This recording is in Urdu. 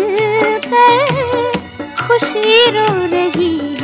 دل پر خوشی رو رہی